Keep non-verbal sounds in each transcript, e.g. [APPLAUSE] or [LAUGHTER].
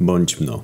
Bądź mno.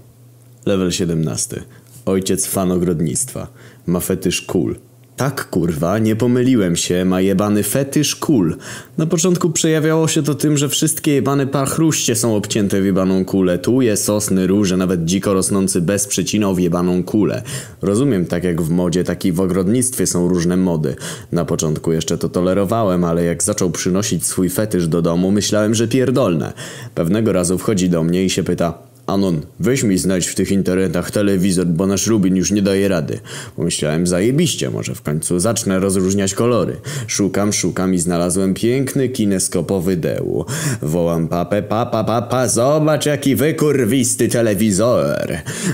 Level 17. Ojciec fan ogrodnictwa. Ma fetysz kul. Tak kurwa, nie pomyliłem się, ma jebany fetysz kul. Na początku przejawiało się to tym, że wszystkie jebane parchruście są obcięte w jebaną kulę. Tuje, sosny, róże, nawet dziko rosnący bez przycinał w jebaną kulę. Rozumiem, tak jak w modzie, tak i w ogrodnictwie są różne mody. Na początku jeszcze to tolerowałem, ale jak zaczął przynosić swój fetysz do domu, myślałem, że pierdolne. Pewnego razu wchodzi do mnie i się pyta... Anon, weź mi znajdź w tych internetach telewizor, bo nasz Rubin już nie daje rady. Pomyślałem, zajebiście, może w końcu zacznę rozróżniać kolory. Szukam, szukam i znalazłem piękny kineskopowy deł. Wołam papę, papa, papa, zobacz jaki wykurwisty telewizor.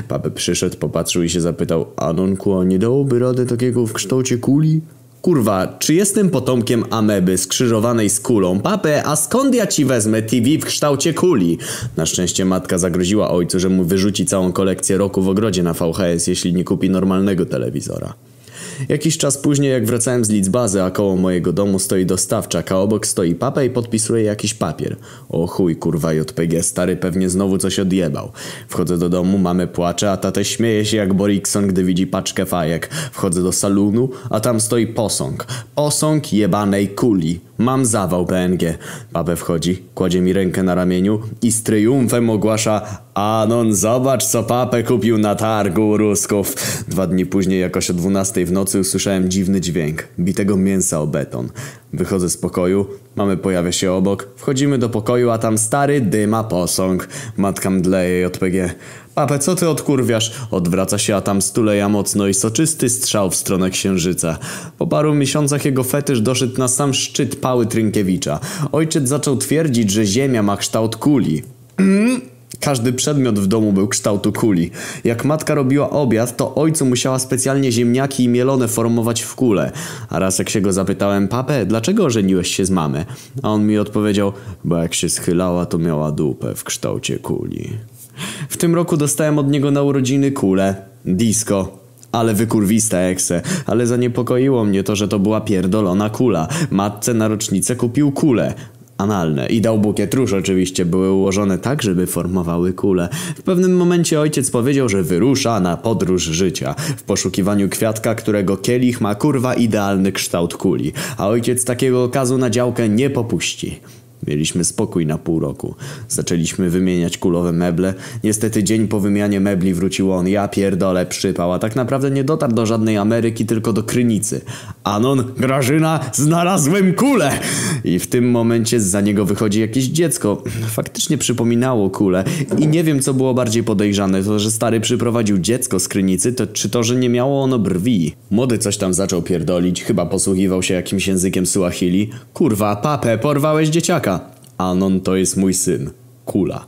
Papę przyszedł, popatrzył i się zapytał, Anonku, a nie dałoby rady takiego w kształcie kuli? Kurwa, czy jestem potomkiem ameby skrzyżowanej z kulą? Papę, a skąd ja ci wezmę TV w kształcie kuli? Na szczęście matka zagroziła ojcu, że mu wyrzuci całą kolekcję roku w ogrodzie na VHS, jeśli nie kupi normalnego telewizora. Jakiś czas później, jak wracałem z Lidzbazy, a koło mojego domu stoi dostawczak, a obok stoi papa i podpisuje jakiś papier. O chuj, kurwa JPG, stary pewnie znowu coś odjebał. Wchodzę do domu, mamy płacze, a tatę śmieje się jak Borikson, gdy widzi paczkę fajek. Wchodzę do salonu, a tam stoi posąg. Posąg jebanej kuli. Mam zawał PNG. Papę wchodzi, kładzie mi rękę na ramieniu i z triumfem ogłasza Anon, zobacz co papę kupił na targu Rusków. Dwa dni później jakoś o 12 w nocy usłyszałem dziwny dźwięk. Bitego mięsa o beton. Wychodzę z pokoju, mamy pojawia się obok. Wchodzimy do pokoju, a tam stary dyma posąg. Matka mdleje JPG. Papę, co ty odkurwiasz? Odwraca się, a tam stuleja mocno i soczysty strzał w stronę księżyca. Po paru miesiącach jego fetysz doszedł na sam szczyt pały Trynkiewicza. Ojciec zaczął twierdzić, że ziemia ma kształt kuli. [CLEARS THROAT] Każdy przedmiot w domu był kształtu kuli. Jak matka robiła obiad, to ojcu musiała specjalnie ziemniaki i mielone formować w kulę. A raz jak się go zapytałem, papę, dlaczego ożeniłeś się z mamę? A on mi odpowiedział, bo jak się schylała, to miała dupę w kształcie kuli. W tym roku dostałem od niego na urodziny kulę. Disco. Ale wykurwista ekse, ale zaniepokoiło mnie to, że to była pierdolona kula. Matce na rocznicę kupił kulę. Analne i dał bukiet róż oczywiście, były ułożone tak, żeby formowały kule. W pewnym momencie ojciec powiedział, że wyrusza na podróż życia w poszukiwaniu kwiatka, którego kielich ma kurwa idealny kształt kuli, a ojciec takiego okazu na działkę nie popuści. Mieliśmy spokój na pół roku. Zaczęliśmy wymieniać kulowe meble. Niestety dzień po wymianie mebli wrócił on. Ja pierdolę przypał, a tak naprawdę nie dotarł do żadnej Ameryki, tylko do Krynicy. Anon, Grażyna, znalazłem kulę! I w tym momencie za niego wychodzi jakieś dziecko. Faktycznie przypominało kulę. I nie wiem, co było bardziej podejrzane. To, że stary przyprowadził dziecko z Krynicy, to czy to, że nie miało ono brwi. Młody coś tam zaczął pierdolić. Chyba posługiwał się jakimś językiem Suahili. Kurwa, papę, porwałeś dzieciaka. Anon to jest mój syn. Kula.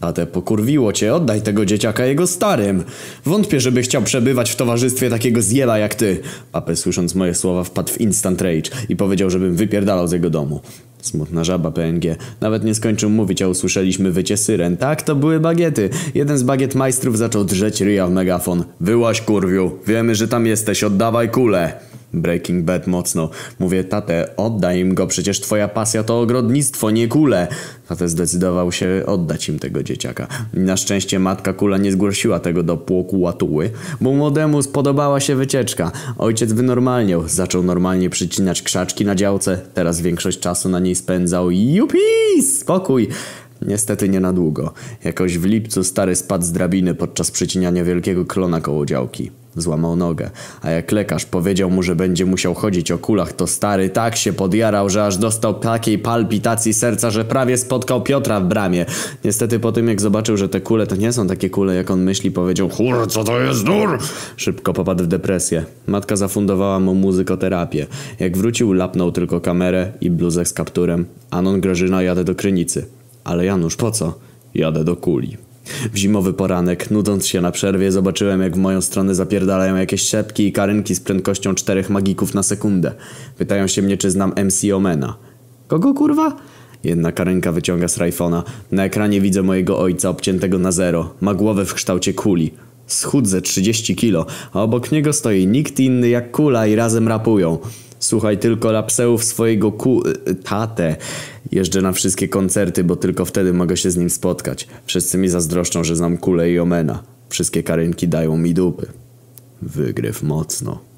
Tatę pokurwiło cię, oddaj tego dzieciaka jego starym. Wątpię, żeby chciał przebywać w towarzystwie takiego zjela jak ty. Papę słysząc moje słowa wpadł w instant rage i powiedział, żebym wypierdalał z jego domu. Smutna żaba PNG. Nawet nie skończył mówić, a usłyszeliśmy wycie syren. Tak, to były bagiety. Jeden z bagiet majstrów zaczął drzeć ryja w megafon. Wyłaś kurwiu, wiemy, że tam jesteś, oddawaj kulę. Breaking Bad mocno. Mówię, tatę, oddaj im go, przecież twoja pasja to ogrodnictwo, nie kule. Tatę zdecydował się oddać im tego dzieciaka. Na szczęście matka kula nie zgłosiła tego do płoku łatuły, bo młodemu spodobała się wycieczka. Ojciec wynormalniał, zaczął normalnie przycinać krzaczki na działce, teraz większość czasu na niej spędzał. Jupi, spokój. Niestety nie na długo. Jakoś w lipcu stary spadł z drabiny podczas przycinania wielkiego klona koło działki. Złamał nogę, a jak lekarz powiedział mu, że będzie musiał chodzić o kulach, to stary tak się podjarał, że aż dostał takiej palpitacji serca, że prawie spotkał Piotra w bramie. Niestety po tym jak zobaczył, że te kule to nie są takie kule jak on myśli, powiedział Chur, co to jest dur? Szybko popadł w depresję. Matka zafundowała mu muzykoterapię. Jak wrócił, lapnął tylko kamerę i bluzę z kapturem. Anon Grażyna jadę do Krynicy. Ale Janusz, po co? Jadę do kuli. W zimowy poranek, nudząc się na przerwie, zobaczyłem jak w moją stronę zapierdalają jakieś szepki i karynki z prędkością czterech magików na sekundę. Pytają się mnie, czy znam MC Omena. Kogo kurwa? Jedna karynka wyciąga z rajfona. Na ekranie widzę mojego ojca obciętego na zero. Ma głowę w kształcie kuli. Schudze 30 kilo, a obok niego stoi nikt inny jak kula i razem rapują. Słuchaj tylko lapseów swojego ku... y, tatę. Jeżdżę na wszystkie koncerty, bo tylko wtedy mogę się z nim spotkać. Wszyscy mi zazdroszczą, że znam kulę i omena. Wszystkie karynki dają mi dupy. Wygryw mocno.